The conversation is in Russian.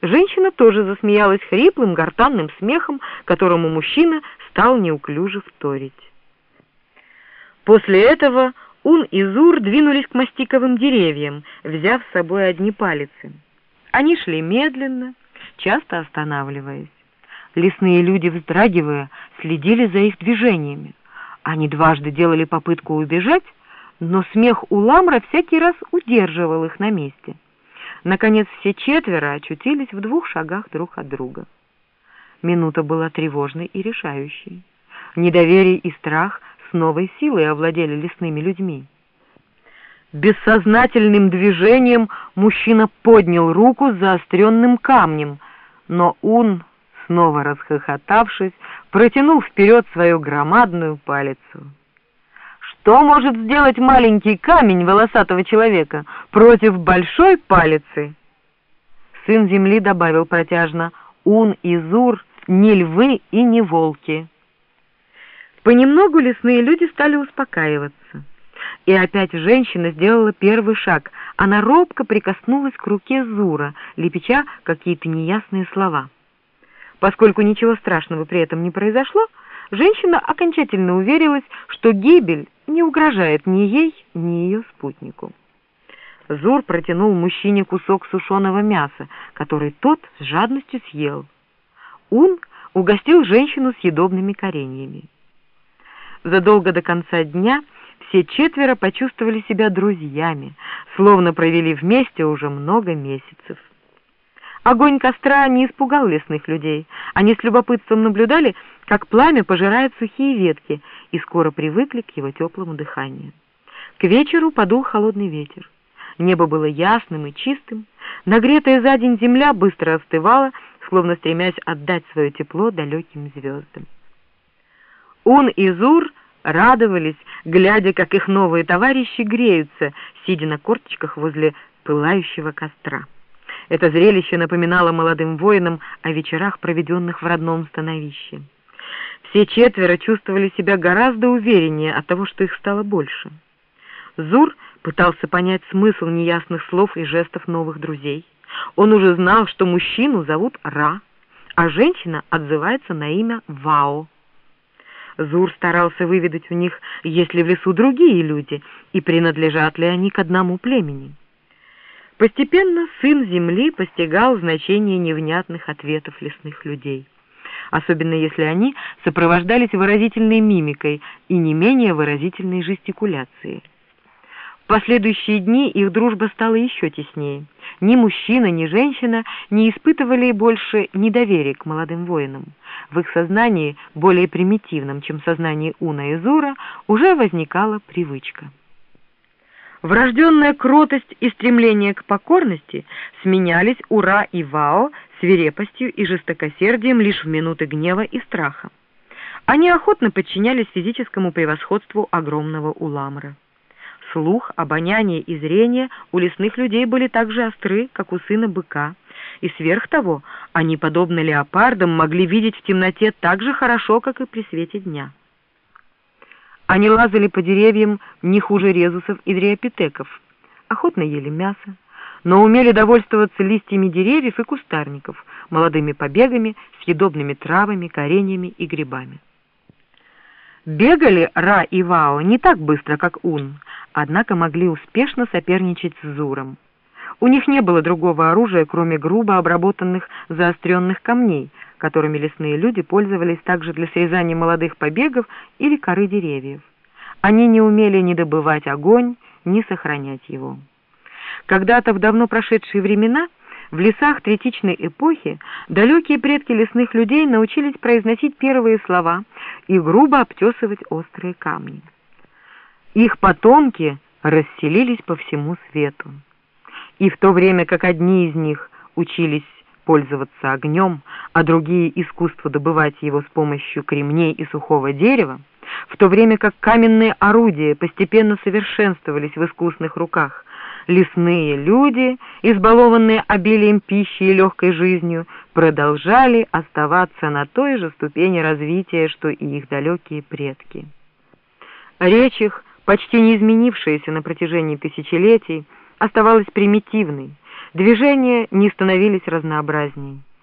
Женщина тоже засмеялась хриплым гортанным смехом, которому мужчина стал неуклюже вторить. После этого Ун и Зур двинулись к мастиковым деревьям, взяв с собой одни палицы. Они шли медленно, часто останавливаясь. Лесные люди, вздрагивая, следили за их движениями. Они дважды делали попытку убежать, но смех Уламра всякий раз удерживал их на месте. Наконец все четверо очутились в двух шагах друг от друга. Минута была тревожной и решающей. Недоверие и страх с новой силой овладели лесными людьми. Бессознательным движением мужчина поднял руку с заостренным камнем, но Ун, снова расхохотавшись, протянул вперед свою громадную палицу. Что может сделать маленький камень волосатого человека против большой палицы? Сын земли добавил протяжно, Ун и Зур не львы и не волки. Понемногу лесные люди стали успокаиваться. И опять женщина сделала первый шаг. Она робко прикоснулась к руке Зура, лепеча какие-то неясные слова. Поскольку ничего страшного при этом не произошло, женщина окончательно уверилась, что гибель не угрожает ни ей, ни ее спутнику. Зур протянул мужчине кусок сушеного мяса, который тот с жадностью съел. Ун угостил женщину съедобными кореньями. Задолго до конца дня все четверо почувствовали себя друзьями, словно провели вместе уже много месяцев. Огонь костра не испугал лесных людей. Они с любопытством наблюдали, как пламя пожирает сухие ветки, и скоро привыкли к его теплому дыханию. К вечеру подул холодный ветер. Небо было ясным и чистым. Нагретая за день земля быстро остывала, словно стремясь отдать свое тепло далеким звездам. Ун и Зур радовались, глядя, как их новые товарищи греются, сидя на корточках возле пылающего костра. Это зрелище напоминало молодым воинам о вечерах, проведенных в родном становище. Все четверо чувствовали себя гораздо увереннее от того, что их стало больше. Зур пытался понять смысл неясных слов и жестов новых друзей. Он уже знал, что мужчину зовут Ра, а женщина отзывается на имя Вао. Зур старался выведать у них, есть ли в лесу другие люди, и принадлежат ли они к одному племени. Постепенно сын земли постигал значение невнятных ответов лесных людей, особенно если они сопровождались выразительной мимикой и не менее выразительной жестикуляцией. В последующие дни их дружба стала еще теснее. Ни мужчина, ни женщина не испытывали больше недоверия к молодым воинам. В их сознании, более примитивном, чем сознание Уна и Зура, уже возникала привычка. Врожденная кротость и стремление к покорности сменялись Ура и Вао свирепостью и жестокосердием лишь в минуты гнева и страха. Они охотно подчинялись физическому превосходству огромного Уламра. Слух, обоняние и зрение у лесных людей были так же остры, как у сына быка, и сверх того они, подобно леопардам, могли видеть в темноте так же хорошо, как и при свете дня. Они лазали по деревьям не хуже резусов и дриопитеков, охотно ели мясо, но умели довольствоваться листьями деревьев и кустарников, молодыми побегами, съедобными травами, кореньями и грибами. Бегали Ра и Вао не так быстро, как Ун, однако могли успешно соперничать с Зуром. У них не было другого оружия, кроме грубо обработанных заостренных камней, которыми лесные люди пользовались также для срезания молодых побегов или коры деревьев. Они не умели ни добывать огонь, ни сохранять его. Когда-то в давно прошедшие времена в лесах третичной эпохи далекие предки лесных людей научились произносить первые слова и грубо обтесывать острые камни. Их потомки расселились по всему свету. И в то время как одни из них учились пользоваться огнем, а другие искусство добывать его с помощью кремней и сухого дерева, в то время как каменные орудия постепенно совершенствовались в искусных руках, лесные люди, избалованные обилием пищи и легкой жизнью, продолжали оставаться на той же ступени развития, что и их далекие предки. Речь их, почти не изменившаяся на протяжении тысячелетий, оставалась примитивной, Движения не становились разнообразнее.